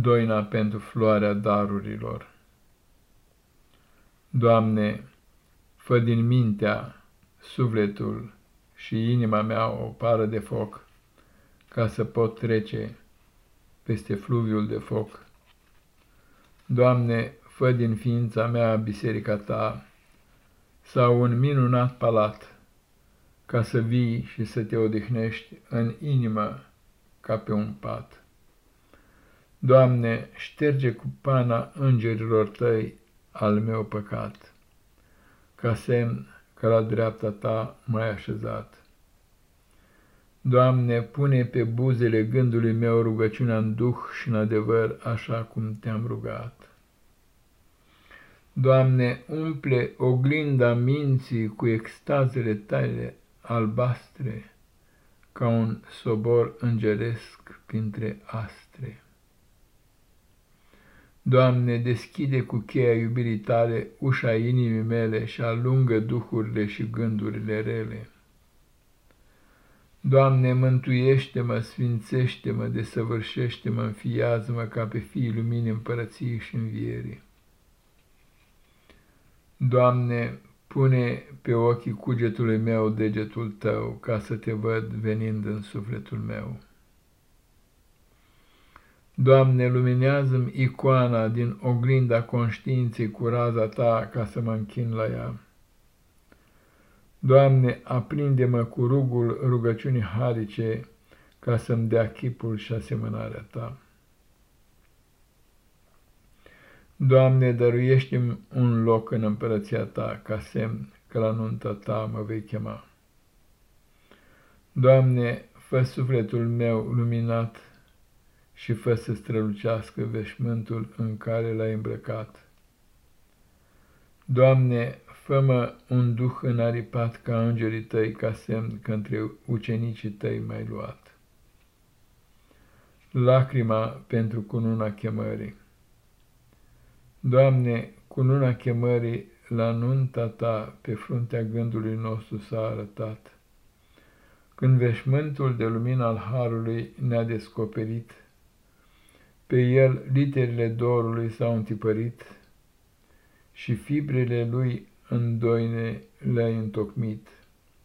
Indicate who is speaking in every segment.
Speaker 1: doina pentru floarea darurilor. Doamne, fă din mintea, sufletul și inima mea o pară de foc, ca să pot trece peste fluviul de foc. Doamne, fă din ființa mea biserica Ta, sau un minunat palat, ca să vii și să te odihnești în inimă ca pe un pat. Doamne, șterge cu pana îngerilor tăi al meu păcat, ca semn că la dreapta ta mai așezat. Doamne, pune pe buzele gândului meu rugăciunea în duh și în adevăr, așa cum te-am rugat. Doamne, umple oglinda minții cu extazele tale albastre, ca un sobor îngeresc printre astre. Doamne, deschide cu cheia iubirii tale ușa inimii mele și alungă duhurile și gândurile rele. Doamne, mântuiește-mă, sfințește-mă, desăvârșește-mă, înfiază-mă ca pe fiii luminii împărăției și învierii. Doamne, pune pe ochii cugetului meu degetul Tău, ca să Te văd venind în sufletul meu. Doamne, luminează-mi icoana din oglinda conștiinței cu raza Ta ca să mă închin la ea. Doamne, aprinde-mă cu rugul rugăciunii harice ca să-mi dea chipul și asemănarea Ta. Doamne, dăruiește-mi un loc în împărăția Ta ca semn că la nunta Ta mă vei chema. Doamne, fă sufletul meu luminat și fă să strălucească veșmântul în care l-ai îmbrăcat. Doamne, fă un duh înaripat ca îngerii tăi, ca semn că între ucenicii tăi mai luat. Lacrima pentru cununa chemării Doamne, cununa chemării la nunta Ta pe fruntea gândului nostru s-a arătat. Când veșmântul de lumină al Harului ne-a descoperit, pe el literele dorului s-au întipărit și fibrele lui în doine le-ai întocmit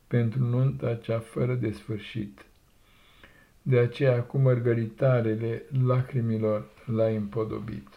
Speaker 1: pentru nunta cea fără de sfârșit. De aceea cu mărgăritarele lacrimilor l-ai împodobit.